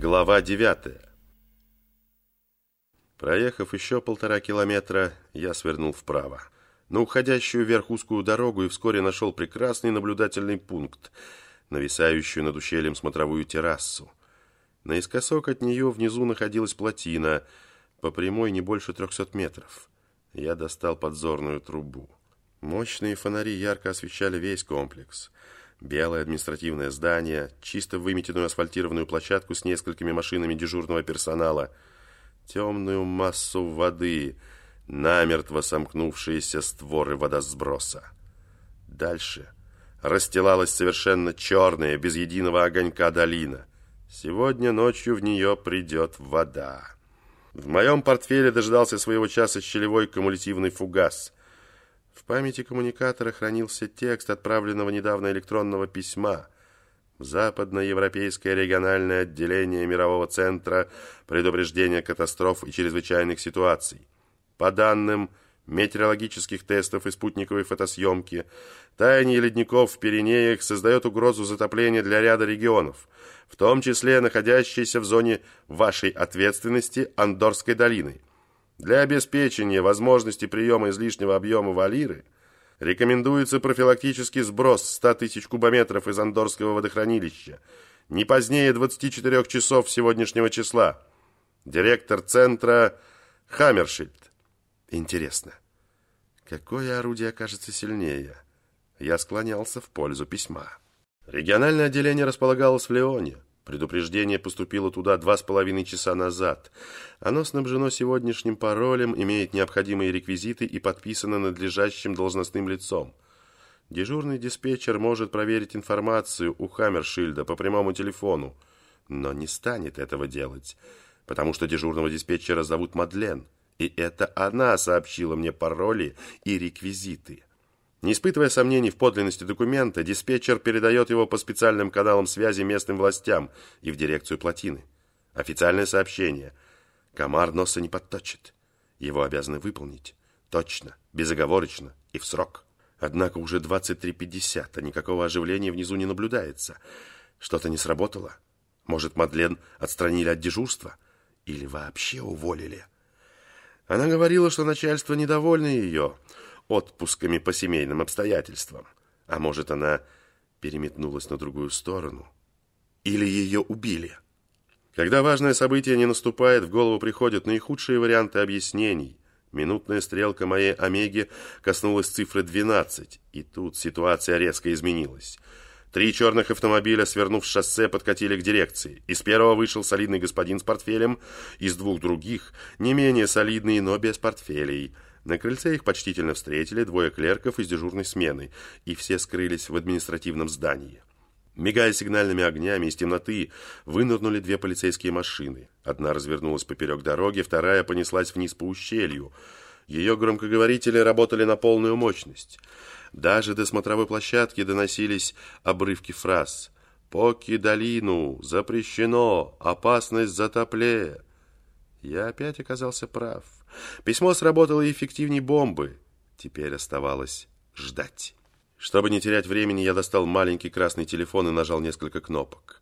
Глава девятая. Проехав еще полтора километра, я свернул вправо, на уходящую вверх узкую дорогу и вскоре нашел прекрасный наблюдательный пункт, нависающую над ущельем смотровую террасу. Наискосок от нее внизу находилась плотина, по прямой не больше трехсот метров. Я достал подзорную трубу. Мощные фонари ярко освещали весь комплекс. Белое административное здание, чисто выметенную асфальтированную площадку с несколькими машинами дежурного персонала, темную массу воды, намертво сомкнувшиеся створы водосброса. Дальше расстилалась совершенно черная, без единого огонька долина. Сегодня ночью в нее придет вода. В моем портфеле дождался своего часа щелевой кумулятивный фугас – в памяти коммуникатора хранился текст отправленного недавно электронного письма Западноевропейское региональное отделение Мирового центра предупреждения катастроф и чрезвычайных ситуаций. По данным метеорологических тестов и спутниковой фотосъемки, таяние ледников в Пиренеях создает угрозу затопления для ряда регионов, в том числе находящейся в зоне вашей ответственности Андорской долины. Для обеспечения возможности приема излишнего объема валиры рекомендуется профилактический сброс 100 тысяч кубометров из Андорского водохранилища не позднее 24 часов сегодняшнего числа. Директор центра Хаммершильд. Интересно, какое орудие окажется сильнее? Я склонялся в пользу письма. Региональное отделение располагалось в Леоне. Предупреждение поступило туда два с половиной часа назад. Оно снабжено сегодняшним паролем, имеет необходимые реквизиты и подписано надлежащим должностным лицом. Дежурный диспетчер может проверить информацию у Хаммершильда по прямому телефону, но не станет этого делать, потому что дежурного диспетчера зовут Мадлен, и это она сообщила мне пароли и реквизиты. Не испытывая сомнений в подлинности документа, диспетчер передает его по специальным каналам связи местным властям и в дирекцию плотины. Официальное сообщение. Комар носа не подточит. Его обязаны выполнить. Точно, безоговорочно и в срок. Однако уже 23.50, а никакого оживления внизу не наблюдается. Что-то не сработало. Может, Мадлен отстранили от дежурства? Или вообще уволили? Она говорила, что начальство недовольно ее, отпусками по семейным обстоятельствам. А может, она переметнулась на другую сторону? Или ее убили? Когда важное событие не наступает, в голову приходят наихудшие варианты объяснений. Минутная стрелка моей Омеги коснулась цифры 12, и тут ситуация резко изменилась. Три черных автомобиля, свернув с шоссе, подкатили к дирекции. Из первого вышел солидный господин с портфелем, из двух других, не менее солидные, но без портфелей – на крыльце их почтительно встретили двое клерков из дежурной смены, и все скрылись в административном здании. Мигая сигнальными огнями, из темноты вынырнули две полицейские машины. Одна развернулась поперек дороги, вторая понеслась вниз по ущелью. Ее громкоговорители работали на полную мощность. Даже до смотровой площадки доносились обрывки фраз «Поки долину! Запрещено! Опасность затопле!» Я опять оказался прав. Письмо сработало эффективнее бомбы. Теперь оставалось ждать. Чтобы не терять времени, я достал маленький красный телефон и нажал несколько кнопок.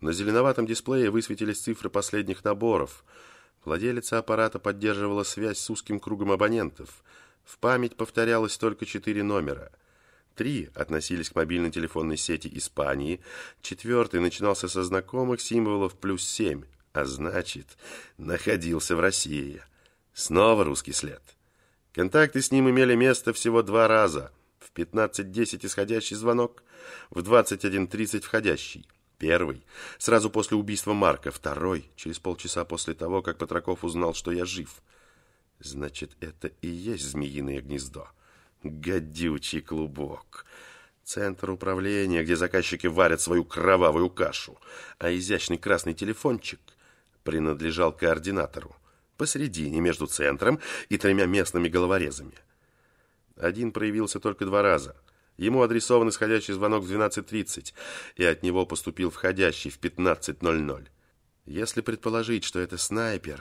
На зеленоватом дисплее высветились цифры последних наборов. Владелица аппарата поддерживала связь с узким кругом абонентов. В память повторялось только четыре номера. Три относились к мобильной телефонной сети Испании, четвертый начинался со знакомых символов плюс семь, а значит, находился в России. Снова русский след. Контакты с ним имели место всего два раза. В 15.10 исходящий звонок, в 21.30 входящий. Первый, сразу после убийства Марка. Второй, через полчаса после того, как Патраков узнал, что я жив. Значит, это и есть змеиное гнездо. Гадючий клубок. Центр управления, где заказчики варят свою кровавую кашу. А изящный красный телефончик принадлежал координатору посередине между центром и тремя местными головорезами. Один проявился только два раза. Ему адресован исходящий звонок в 12.30, и от него поступил входящий в 15.00. Если предположить, что это снайпер,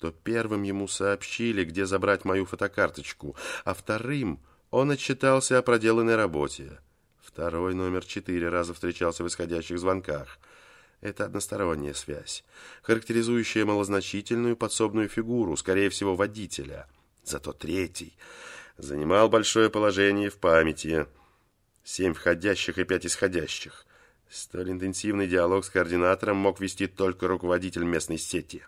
то первым ему сообщили, где забрать мою фотокарточку, а вторым он отчитался о проделанной работе. Второй номер четыре раза встречался в исходящих звонках. Это односторонняя связь, характеризующая малозначительную подсобную фигуру, скорее всего, водителя. Зато третий занимал большое положение в памяти. Семь входящих и пять исходящих. Столь интенсивный диалог с координатором мог вести только руководитель местной сети.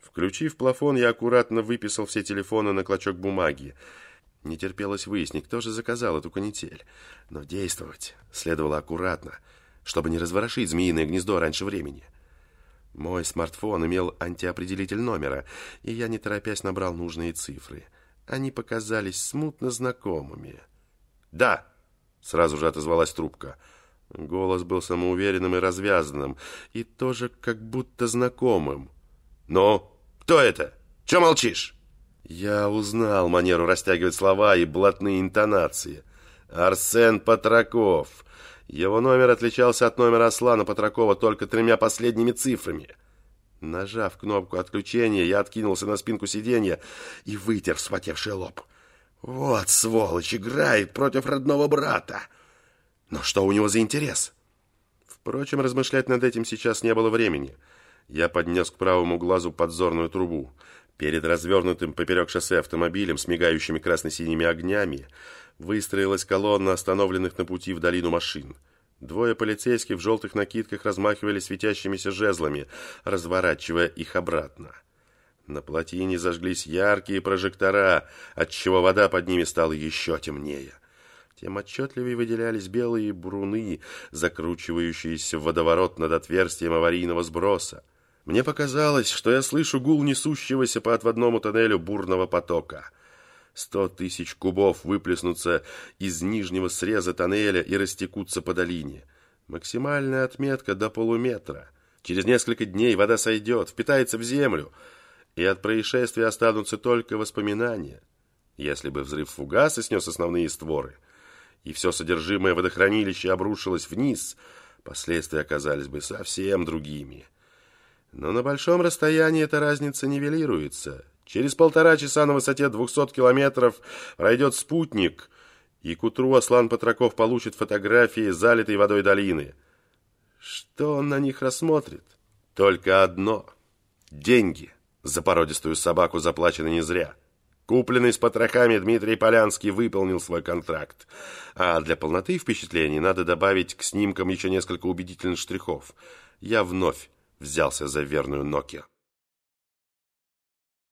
Включив плафон, я аккуратно выписал все телефоны на клочок бумаги. Не терпелось выяснить, кто же заказал эту канитель. Но действовать следовало аккуратно, чтобы не разворошить змеиное гнездо раньше времени. Мой смартфон имел антиопределитель номера, и я, не торопясь, набрал нужные цифры. Они показались смутно знакомыми. «Да!» — сразу же отозвалась трубка. Голос был самоуверенным и развязанным, и тоже как будто знакомым. «Ну, кто это? Че молчишь?» Я узнал манеру растягивать слова и блатные интонации. Арсен Патраков. Его номер отличался от номера Аслана Патракова только тремя последними цифрами. Нажав кнопку отключения, я откинулся на спинку сиденья и вытер вспотевший лоб. Вот сволочь играет против родного брата. Но что у него за интерес? Впрочем, размышлять над этим сейчас не было времени. Я поднес к правому глазу подзорную трубу. Перед развернутым поперек шоссе автомобилем с мигающими красно-синими огнями выстроилась колонна остановленных на пути в долину машин. Двое полицейских в желтых накидках размахивали светящимися жезлами, разворачивая их обратно. На плотине зажглись яркие прожектора, отчего вода под ними стала еще темнее. Тем отчетливее выделялись белые бруны, закручивающиеся в водоворот над отверстием аварийного сброса. Мне показалось, что я слышу гул несущегося по отводному тоннелю бурного потока. Сто тысяч кубов выплеснутся из нижнего среза тоннеля и растекутся по долине. Максимальная отметка до полуметра. Через несколько дней вода сойдет, впитается в землю, и от происшествия останутся только воспоминания. Если бы взрыв фугаса снес основные створы, и все содержимое водохранилища обрушилось вниз, последствия оказались бы совсем другими. Но на большом расстоянии эта разница нивелируется. Через полтора часа на высоте 200 километров пройдет спутник, и к утру Аслан Патраков получит фотографии залитой водой долины. Что он на них рассмотрит? Только одно. Деньги за породистую собаку заплачены не зря. Купленный с потрохами Дмитрий Полянский выполнил свой контракт. А для полноты впечатлений надо добавить к снимкам еще несколько убедительных штрихов. Я вновь взялся за верную Nokia.